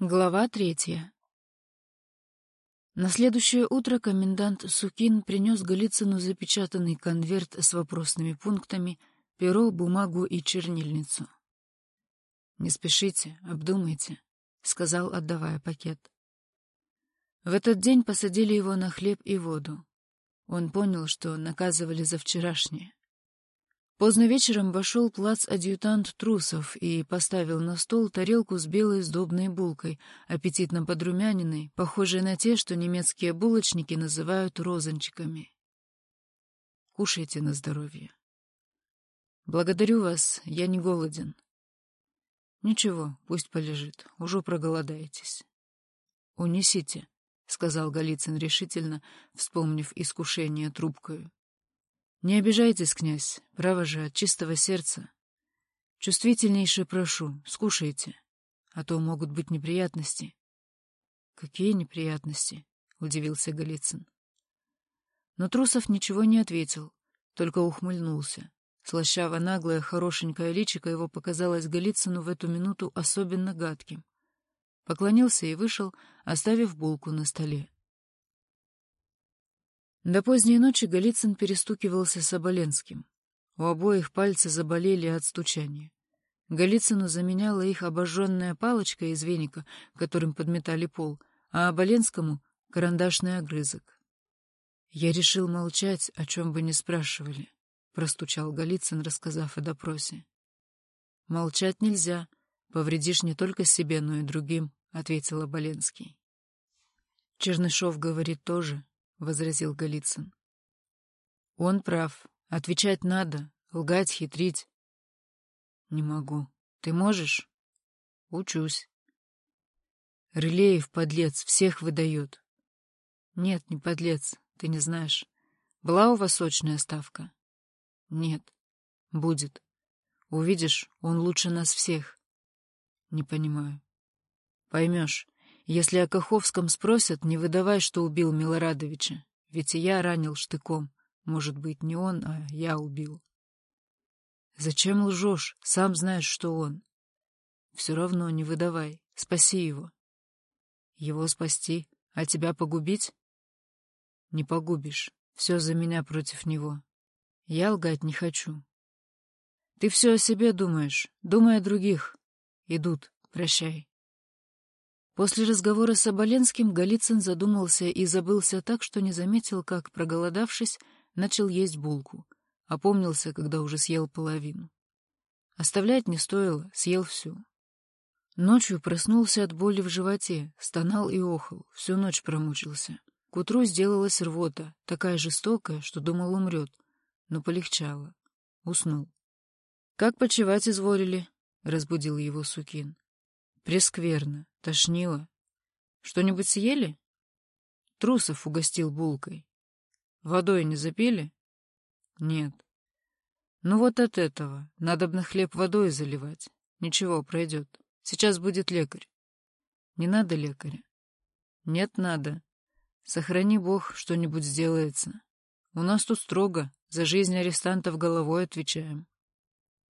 Глава третья. На следующее утро комендант Сукин принес Голицыну запечатанный конверт с вопросными пунктами, перо, бумагу и чернильницу. «Не спешите, обдумайте», — сказал, отдавая пакет. В этот день посадили его на хлеб и воду. Он понял, что наказывали за вчерашнее. Поздно вечером вошел плац-адъютант Трусов и поставил на стол тарелку с белой сдобной булкой, аппетитно подрумяненной, похожей на те, что немецкие булочники называют розанчиками. Кушайте на здоровье. Благодарю вас, я не голоден. Ничего, пусть полежит, уже проголодаетесь. Унесите, — сказал Голицын решительно, вспомнив искушение трубкою. Не обижайтесь, князь, право же, от чистого сердца. Чувствительнейше прошу, скушайте, а то могут быть неприятности. Какие неприятности? — удивился Голицын. Но Трусов ничего не ответил, только ухмыльнулся. Слащаво наглое, хорошенькое личико его показалось Голицыну в эту минуту особенно гадким. Поклонился и вышел, оставив булку на столе. До поздней ночи Голицын перестукивался с Оболенским. У обоих пальцы заболели от стучания. Голицыну заменяла их обожженная палочка из веника, которым подметали пол, а Оболенскому — карандашный огрызок. «Я решил молчать, о чем бы ни спрашивали», — простучал Голицын, рассказав о допросе. «Молчать нельзя. Повредишь не только себе, но и другим», — ответил Оболенский. Чернышов говорит тоже, — возразил Голицын. «Он прав. Отвечать надо. Лгать, хитрить». «Не могу. Ты можешь?» «Учусь». «Рылеев, подлец, всех выдает». «Нет, не подлец, ты не знаешь. Была у вас сочная ставка?» «Нет. Будет. Увидишь, он лучше нас всех». «Не понимаю». «Поймешь. Если о Каховском спросят, не выдавай, что убил Милорадовича. Ведь и я ранил штыком. Может быть, не он, а я убил. Зачем лжешь? Сам знаешь, что он. Все равно не выдавай. Спаси его. Его спасти, а тебя погубить? Не погубишь. Все за меня против него. Я лгать не хочу. Ты все о себе думаешь. Думай о других. Идут. Прощай. После разговора с Оболенским Голицын задумался и забылся так, что не заметил, как, проголодавшись, начал есть булку. Опомнился, когда уже съел половину. Оставлять не стоило, съел всю. Ночью проснулся от боли в животе, стонал и охал, всю ночь промучился. К утру сделалась рвота, такая жестокая, что думал умрет, но полегчало. Уснул. — Как почевать изволили? — разбудил его Сукин. Прескверно, тошнило. Что-нибудь съели? Трусов угостил булкой. Водой не запили? Нет. Ну вот от этого. Надо бы на хлеб водой заливать. Ничего, пройдет. Сейчас будет лекарь. Не надо лекаря. Нет, надо. Сохрани Бог, что-нибудь сделается. У нас тут строго. За жизнь арестантов головой отвечаем.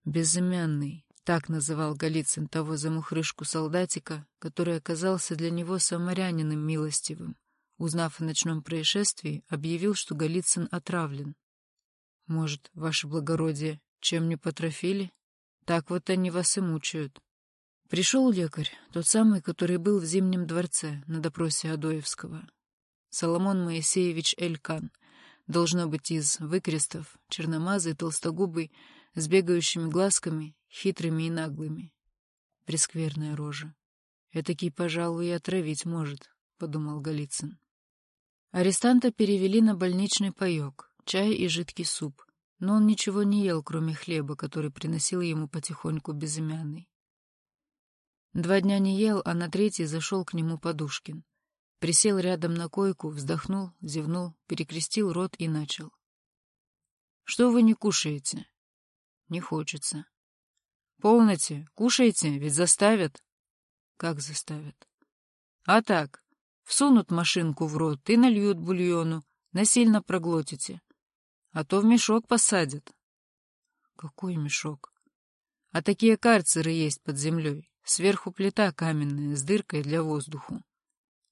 Безымянный, так называл Голицын того замухрышку-солдатика, который оказался для него самарянином милостивым. Узнав о ночном происшествии, объявил, что Голицын отравлен. «Может, ваше благородие, чем не потрофили? Так вот они вас и мучают». Пришел лекарь, тот самый, который был в Зимнем дворце на допросе Адоевского. Соломон Моисеевич Элькан, должно быть из выкрестов, черномазый, толстогубый, с бегающими глазками хитрыми и наглыми. Прескверная рожа. Этакий, пожалуй, и отравить может, — подумал Голицын. Арестанта перевели на больничный паек, чай и жидкий суп, но он ничего не ел, кроме хлеба, который приносил ему потихоньку безымянный. Два дня не ел, а на третий зашел к нему Подушкин. Присел рядом на койку, вздохнул, зевнул, перекрестил рот и начал. — Что вы не кушаете? — Не хочется. Полноте, кушайте, ведь заставят. Как заставят? А так, всунут машинку в рот и нальют бульону, насильно проглотите. А то в мешок посадят. Какой мешок? А такие карцеры есть под землей. Сверху плита каменная, с дыркой для воздуху.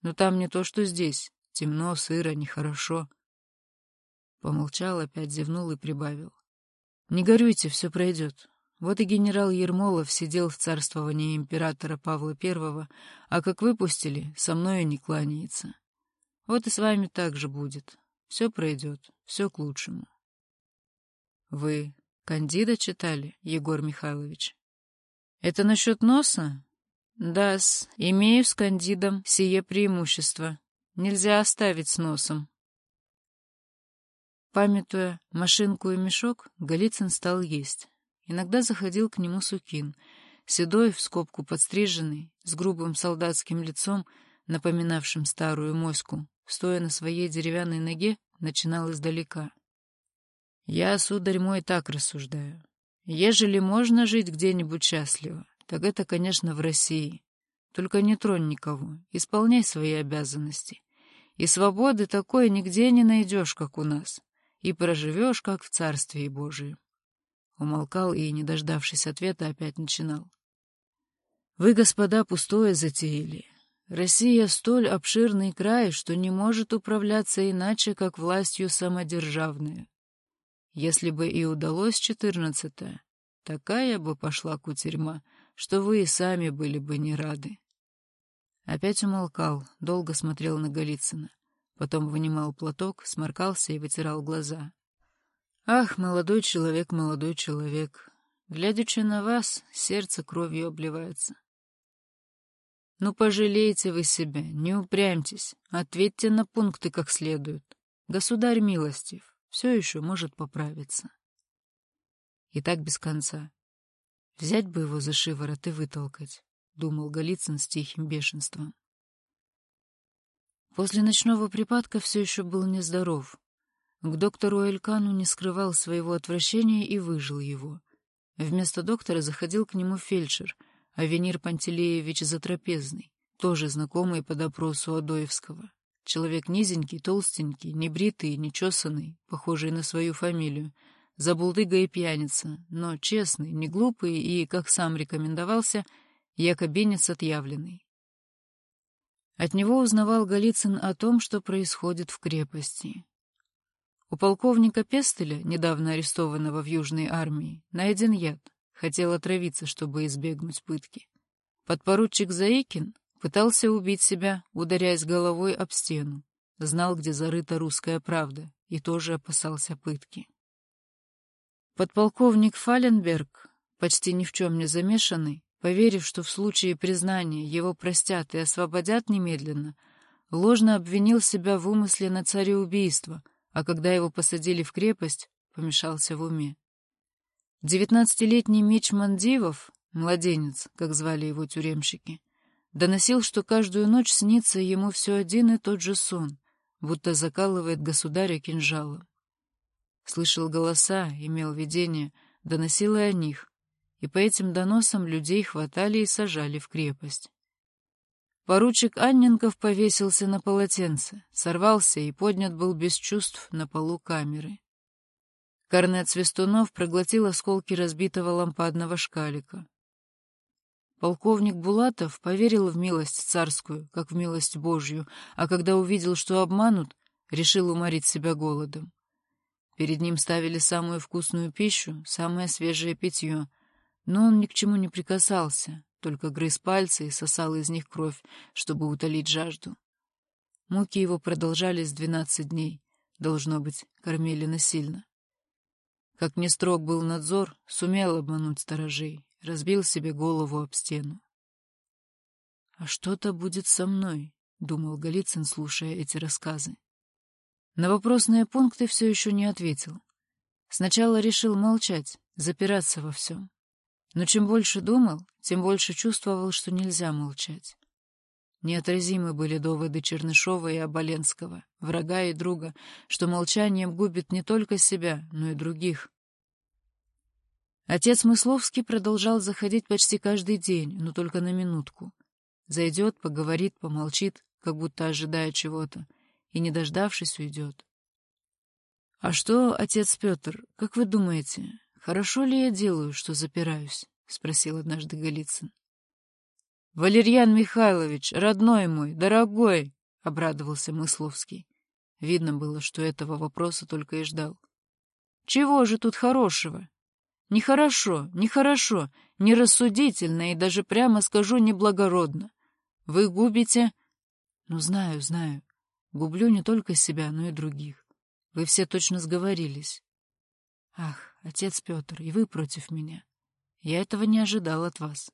Но там не то, что здесь. Темно, сыро, нехорошо. Помолчал, опять зевнул и прибавил. Не горюйте, все пройдет. Вот и генерал Ермолов сидел в царствовании императора Павла I, а как выпустили, со мною не кланяется. Вот и с вами так же будет. Все пройдет, все к лучшему. Вы Кандида читали, Егор Михайлович? Это насчет носа? Да-с, имею с Кандидом сие преимущество. Нельзя оставить с носом. Памятуя машинку и мешок, Голицын стал есть. Иногда заходил к нему Сукин, седой, в скобку подстриженный, с грубым солдатским лицом, напоминавшим старую моську, стоя на своей деревянной ноге, начинал издалека. Я, сударь мой, так рассуждаю. Ежели можно жить где-нибудь счастливо, так это, конечно, в России. Только не тронь никого, исполняй свои обязанности. И свободы такой нигде не найдешь, как у нас, и проживешь, как в Царстве Божием. Умолкал и, не дождавшись ответа, опять начинал. Вы, господа, пустое затеяли. Россия столь обширный край, что не может управляться иначе, как властью самодержавную. Если бы и удалось четырнадцатое, такая бы пошла кутерьма, что вы и сами были бы не рады. Опять умолкал, долго смотрел на Голицына. Потом вынимал платок, сморкался и вытирал глаза. «Ах, молодой человек, молодой человек! Глядячи на вас, сердце кровью обливается. Ну, пожалейте вы себя, не упрямьтесь, ответьте на пункты как следует. Государь милостив все еще может поправиться. И так без конца. Взять бы его за шиворот и вытолкать, — думал Голицын с тихим бешенством. После ночного припадка все еще был нездоров. К доктору Элькану не скрывал своего отвращения и выжил его. Вместо доктора заходил к нему фельдшер, Авенир Пантелеевич Затрапезный, тоже знакомый по допросу Адоевского. Человек низенький, толстенький, небритый, нечесанный, похожий на свою фамилию, забулдыга и пьяница, но честный, не глупый и, как сам рекомендовался, якобинец отъявленный. От него узнавал Голицын о том, что происходит в крепости. У полковника Пестеля, недавно арестованного в Южной армии, найден яд. Хотел отравиться, чтобы избегнуть пытки. Подпоручик Заикин Пытался убить себя, ударяясь головой об стену. Знал, где зарыта русская правда, и тоже опасался пытки. Подполковник Фаленберг, почти ни в чем не замешанный, поверив, что в случае признания его простят и освободят немедленно, ложно обвинил себя в умысле на цареубийство, а когда его посадили в крепость, помешался в уме. Девятнадцатилетний Мич Мандивов, младенец, как звали его тюремщики, Доносил, что каждую ночь снится ему все один и тот же сон, будто закалывает государя кинжалом. Слышал голоса, имел видение, доносил и о них, и по этим доносам людей хватали и сажали в крепость. Поручик Анненков повесился на полотенце, сорвался и поднят был без чувств на полу камеры. Корнет Свистунов проглотил осколки разбитого лампадного шкалика. Полковник Булатов поверил в милость царскую, как в милость Божью, а когда увидел, что обманут, решил уморить себя голодом. Перед ним ставили самую вкусную пищу, самое свежее питье, но он ни к чему не прикасался, только грыз пальцы и сосал из них кровь, чтобы утолить жажду. Муки его продолжались двенадцать дней, должно быть, кормили насильно. Как не строг был надзор, сумел обмануть сторожей, разбил себе голову об стену. «А что-то будет со мной», — думал Голицын, слушая эти рассказы. На вопросные пункты все еще не ответил. Сначала решил молчать, запираться во всем. Но чем больше думал, тем больше чувствовал, что нельзя молчать. Неотразимы были доводы Чернышова и Оболенского, врага и друга, что молчанием губит не только себя, но и других, Отец Мысловский продолжал заходить почти каждый день, но только на минутку. Зайдет, поговорит, помолчит, как будто ожидая чего-то, и, не дождавшись, уйдет. — А что, отец Петр, как вы думаете, хорошо ли я делаю, что запираюсь? — спросил однажды Голицын. Валерьян Михайлович, родной мой, дорогой!» — обрадовался Мысловский. Видно было, что этого вопроса только и ждал. «Чего же тут хорошего?» «Нехорошо, нехорошо, нерассудительно и даже, прямо скажу, неблагородно. Вы губите...» «Ну, знаю, знаю. Гублю не только себя, но и других. Вы все точно сговорились. Ах, отец Петр, и вы против меня. Я этого не ожидал от вас.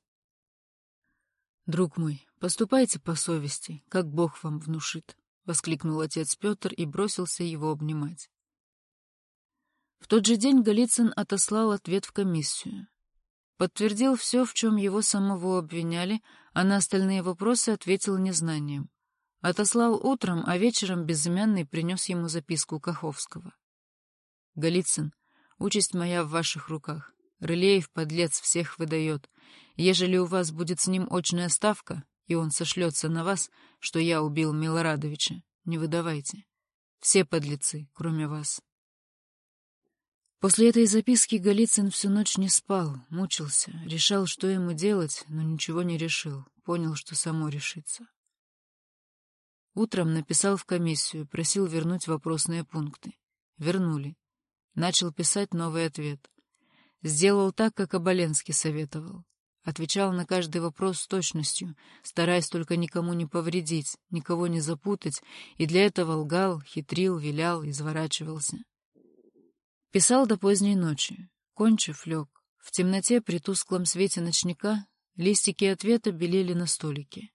Друг мой, поступайте по совести, как Бог вам внушит, — воскликнул отец Петр и бросился его обнимать. В тот же день Голицын отослал ответ в комиссию. Подтвердил все, в чем его самого обвиняли, а на остальные вопросы ответил незнанием. Отослал утром, а вечером безымянный принес ему записку Каховского. «Голицын, участь моя в ваших руках. Рылеев, подлец, всех выдает. Ежели у вас будет с ним очная ставка, и он сошлется на вас, что я убил Милорадовича, не выдавайте. Все подлецы, кроме вас». После этой записки Голицын всю ночь не спал, мучился, решал, что ему делать, но ничего не решил, понял, что само решится. Утром написал в комиссию, просил вернуть вопросные пункты. Вернули. Начал писать новый ответ. Сделал так, как Оболенский советовал. Отвечал на каждый вопрос с точностью, стараясь только никому не повредить, никого не запутать, и для этого лгал, хитрил, вилял, изворачивался. Писал до поздней ночи. Кончив, лег. В темноте при тусклом свете ночника листики ответа белели на столике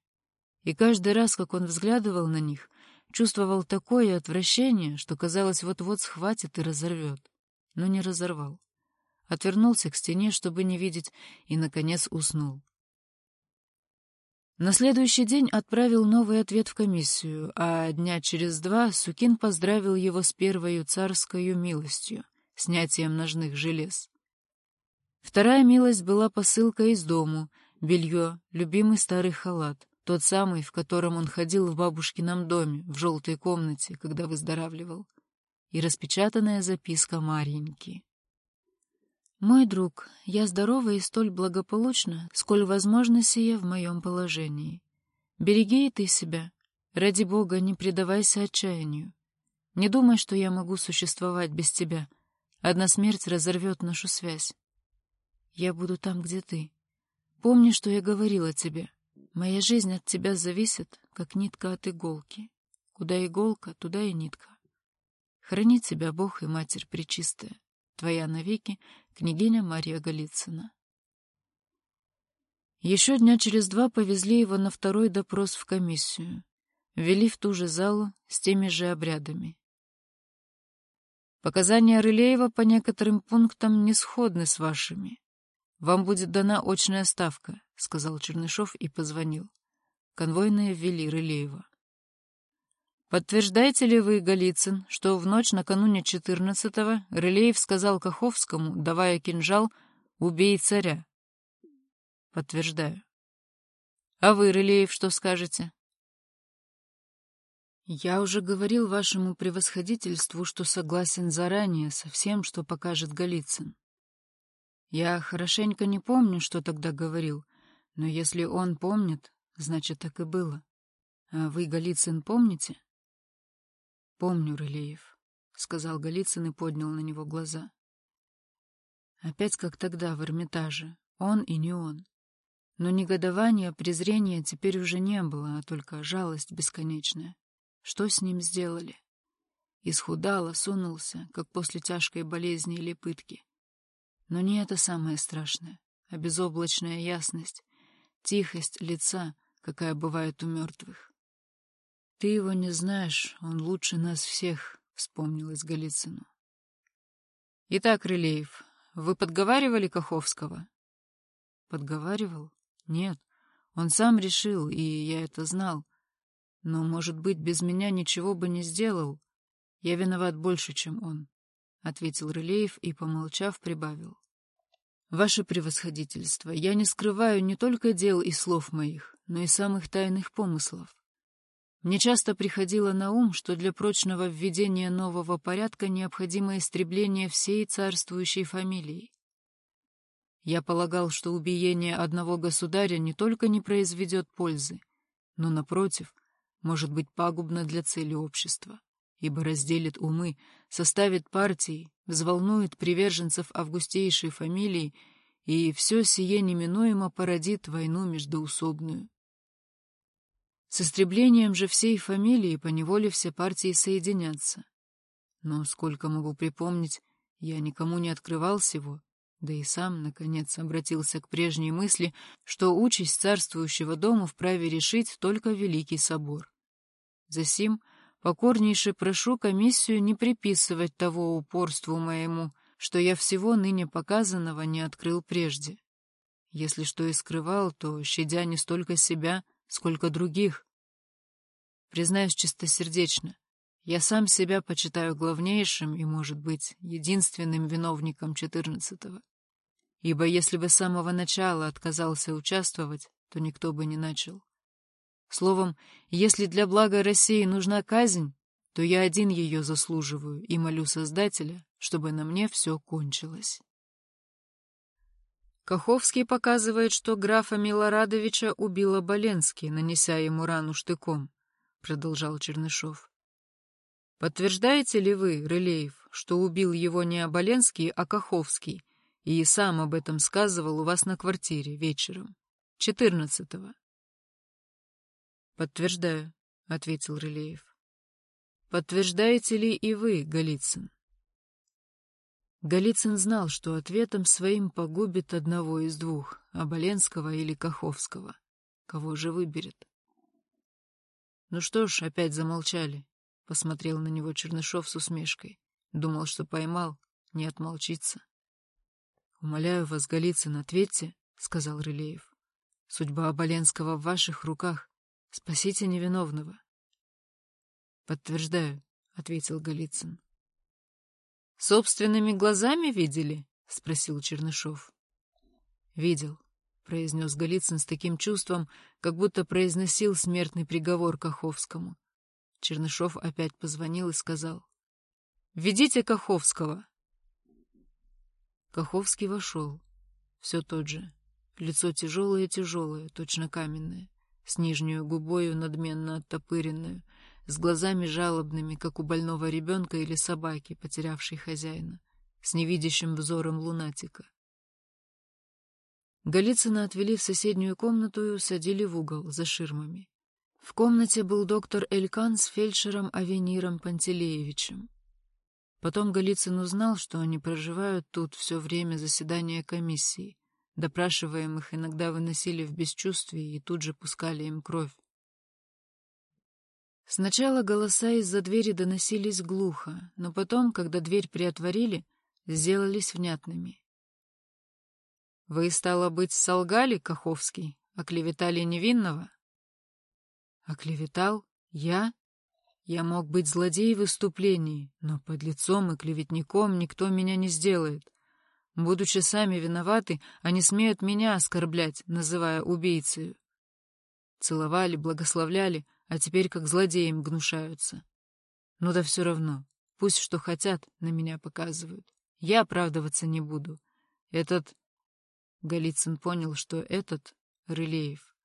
и каждый раз, как он взглядывал на них, чувствовал такое отвращение, что, казалось, вот-вот схватит и разорвет. Но не разорвал. Отвернулся к стене, чтобы не видеть, и, наконец, уснул. На следующий день отправил новый ответ в комиссию, а дня через два Сукин поздравил его с первою царскою милостью, снятием ножных желез. Вторая милость была посылка из дому, белье, любимый старый халат. Тот самый, в котором он ходил в бабушкином доме, в желтой комнате, когда выздоравливал. И распечатанная записка Марьинки. «Мой друг, я здорова и столь благополучна, сколь возможно сие в моем положении. Береги и ты себя. Ради Бога, не предавайся отчаянию. Не думай, что я могу существовать без тебя. Одна смерть разорвет нашу связь. Я буду там, где ты. Помни, что я говорила тебе. Моя жизнь от тебя зависит, как нитка от иголки. Куда иголка, туда и нитка. Храни тебя Бог и Матерь Пречистая, твоя навеки, княгиня Мария Голицына. Еще дня через два повезли его на второй допрос в комиссию. Ввели в ту же залу с теми же обрядами. Показания Рылеева по некоторым пунктам не сходны с вашими. Вам будет дана очная ставка, — сказал Чернышов и позвонил. Конвойные ввели Рылеева. «Подтверждаете ли вы, Голицын, что в ночь накануне 14-го Рылеев сказал Каховскому, давая кинжал, «Убей царя»?» «Подтверждаю». «А вы, Рылеев, что скажете?» «Я уже говорил вашему превосходительству, что согласен заранее со всем, что покажет Голицын. Я хорошенько не помню, что тогда говорил, но если он помнит, значит, так и было. А вы, Голицын, помните? — Помню, Рылеев, — сказал Голицын и поднял на него глаза. Опять как тогда в Эрмитаже, он и не он. Но негодования, презрения теперь уже не было, а только жалость бесконечная. Что с ним сделали? Исхудал, осунулся, как после тяжкой болезни или пытки. Но не это самое страшное, а безоблачная ясность, тихость лица, какая бывает у мертвых. — Ты его не знаешь, он лучше нас всех, — вспомнилось Голицыну. — Итак, Рылеев, вы подговаривали Каховского? — Подговаривал? Нет, он сам решил, и я это знал. Но, может быть, без меня ничего бы не сделал. Я виноват больше, чем он. — ответил Рылеев и, помолчав, прибавил. «Ваше превосходительство, я не скрываю не только дел и слов моих, но и самых тайных помыслов. Мне часто приходило на ум, что для прочного введения нового порядка необходимо истребление всей царствующей фамилии. Я полагал, что убиение одного государя не только не произведет пользы, но, напротив, может быть пагубно для цели общества, ибо разделит умы, составит партии, взволнует приверженцев августейшей фамилии, и все сие неминуемо породит войну междоусобную. С истреблением же всей фамилии поневоле все партии соединятся. Но, сколько могу припомнить, я никому не открывал всего, да и сам, наконец, обратился к прежней мысли, что участь царствующего дома вправе решить только Великий Собор. Засим покорнейше прошу комиссию не приписывать того упорству моему, что я всего ныне показанного не открыл прежде. Если что и скрывал, то щадя не столько себя, сколько других. Признаюсь чистосердечно, я сам себя почитаю главнейшим и, может быть, единственным виновником четырнадцатого. Ибо если бы с самого начала отказался участвовать, то никто бы не начал. Словом, если для блага России нужна казнь, то я один ее заслуживаю и молю Создателя, чтобы на мне все кончилось. Каховский показывает, что графа Милорадовича убила Боленский, нанеся ему рану штыком, — продолжал Чернышов. Подтверждаете ли вы, Рылеев, что убил его не Оболенский, а Каховский, и сам об этом сказывал у вас на квартире вечером, четырнадцатого? Подтверждаю, — ответил Рылеев. Подтверждаете ли и вы, Голицын? Голицын знал, что ответом своим погубит одного из двух, Оболенского или Каховского. Кого же выберет? Ну что ж, опять замолчали. Посмотрел на него Чернышов с усмешкой. Думал, что поймал, не отмолчится. — Умоляю вас, Голицын, ответьте, — сказал Рылеев. — Судьба Оболенского в ваших руках. Спасите невиновного. — Подтверждаю, — ответил Голицын. — Собственными глазами видели? — спросил Чернышов. — Видел, — произнес Голицын с таким чувством, как будто произносил смертный приговор Каховскому. — Чернышов опять позвонил и сказал. «Ведите Каховского!» Каховский вошел. Все тот же. Лицо тяжелое-тяжелое, точно каменное, с нижнюю губою надменно оттопыренную, с глазами жалобными, как у больного ребенка или собаки, потерявшей хозяина, с невидящим взором лунатика. Голицына отвели в соседнюю комнату и усадили в угол за ширмами. В комнате был доктор Элькан с фельдшером Авениром Пантелеевичем. Потом Голицын узнал, что они проживают тут все время заседания комиссии. Допрашиваемых иногда выносили в бесчувствие и тут же пускали им кровь. Сначала голоса из-за двери доносились глухо, но потом, когда дверь приотворили, сделались внятными. — Вы, стало быть, солгали, Каховский, оклеветали невинного? — Оклеветал? Я? Я мог быть злодей в выступлении, но под лицом и клеветником никто меня не сделает. Будучи сами виноваты, они смеют меня оскорблять, называя убийцей. Целовали, благословляли, а теперь как злодеям гнушаются. Ну да все равно, пусть что хотят, на меня показывают. Я оправдываться не буду. Этот... Голицын понял, что этот — Рылеев.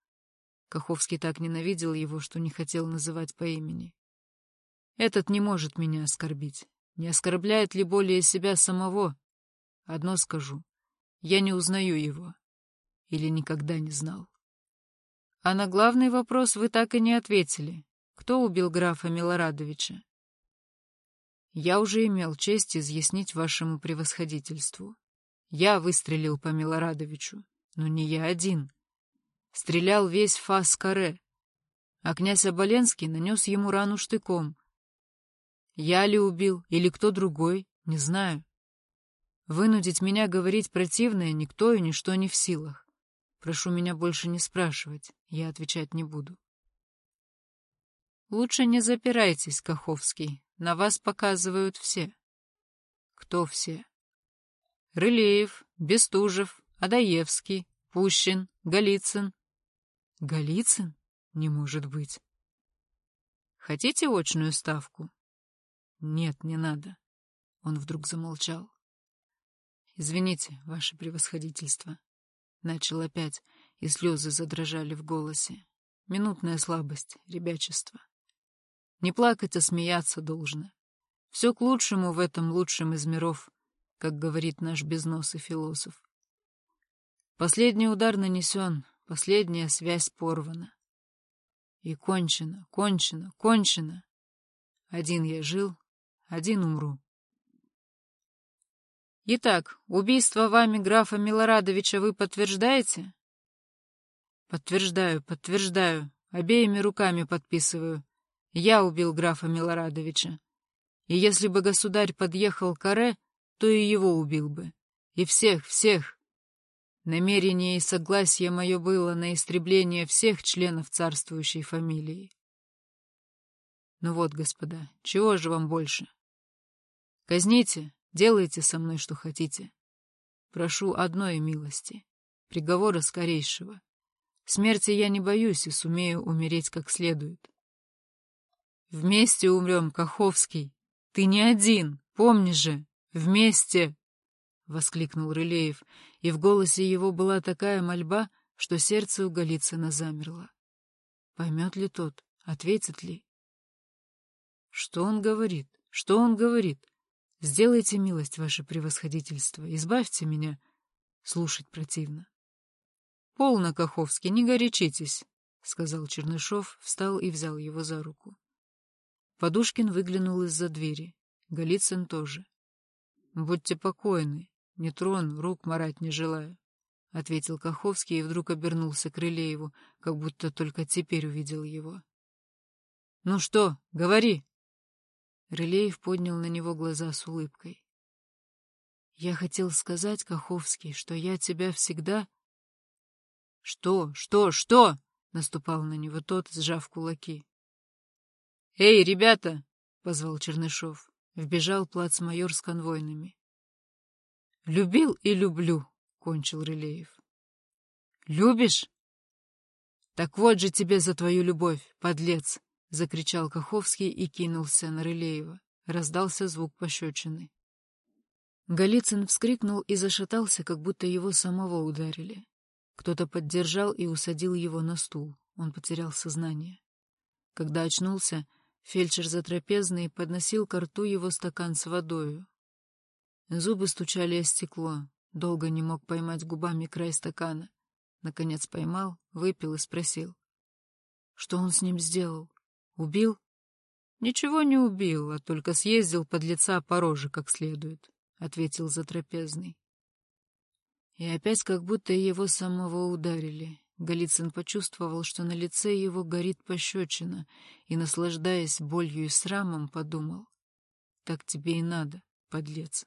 Каховский так ненавидел его, что не хотел называть по имени. Этот не может меня оскорбить. Не оскорбляет ли более себя самого? Одно скажу. Я не узнаю его. Или никогда не знал. А на главный вопрос вы так и не ответили. Кто убил графа Милорадовича? Я уже имел честь изъяснить вашему превосходительству. Я выстрелил по Милорадовичу, но не я один стрелял весь фас каре, а князь Оболенский нанес ему рану штыком. Я ли убил или кто другой, не знаю. Вынудить меня говорить противное никто и ничто не в силах. Прошу меня больше не спрашивать, я отвечать не буду. Лучше не запирайтесь, Каховский, на вас показывают все. Кто все? Рылеев, Бестужев, Адаевский, Пущин, Голицын, Голицын? Не может быть. Хотите очную ставку? Нет, не надо. Он вдруг замолчал. Извините, ваше превосходительство. Начал опять, и слезы задрожали в голосе. Минутная слабость, ребячество. Не плакать, а смеяться должно. Все к лучшему в этом лучшем из миров, как говорит наш безносый философ. Последний удар нанесен, последняя связь порвана. И кончено, кончено, кончено. Один я жил, один умру. Итак, убийство вами графа Милорадовича вы подтверждаете? Подтверждаю, подтверждаю, обеими руками подписываю. Я убил графа Милорадовича. И если бы государь подъехал к Аре, то и его убил бы. И всех, всех. Намерение и согласие мое было на истребление всех членов царствующей фамилии. Ну вот, господа, чего же вам больше? Казните, делайте со мной, что хотите. Прошу одной милости, приговора скорейшего. Смерти я не боюсь и сумею умереть как следует. Вместе умрем, Каховский. Ты не один, помни же, вместе! — воскликнул Рылеев, и в голосе его была такая мольба, что сердце у Голицына замерло. Поймет ли тот, ответит ли? Что он говорит? Что он говорит? Сделайте милость, ваше превосходительство, избавьте меня. Слушать противно. — Полно, Каховский, не горячитесь, — сказал Чернышов, встал и взял его за руку. Подушкин выглянул из-за двери. Голицын тоже. — Будьте покойны, не трону, рук марать не желаю, — ответил Каховский и вдруг обернулся к Рылееву, как будто только теперь увидел его. — Ну что, говори! Рылеев поднял на него глаза с улыбкой. — Я хотел сказать, Каховский, что я тебя всегда... — Что, что, что? — наступал на него тот, сжав кулаки. — Эй, ребята! — позвал Чернышов. Вбежал плацмайор с конвойными. — Любил и люблю, — кончил Рылеев. — Любишь? — Так вот же тебе за твою любовь, подлец! — закричал Каховский и кинулся на Рылеева. Раздался звук пощечины. Голицын вскрикнул и зашатался, как будто его самого ударили. Кто-то поддержал и усадил его на стул. Он потерял сознание. Когда очнулся, фельдшер затрапезный подносил к рту его стакан с водою. Зубы стучали о стекло. Долго не мог поймать губами край стакана. Наконец поймал, выпил и спросил. Что он с ним сделал? Убил? Ничего не убил, а только съездил под лица по роже как следует, — ответил затрапезный. И опять как будто его самого ударили. Голицын почувствовал, что на лице его горит пощечина, и, наслаждаясь болью и срамом, подумал, «Так тебе и надо, подлец».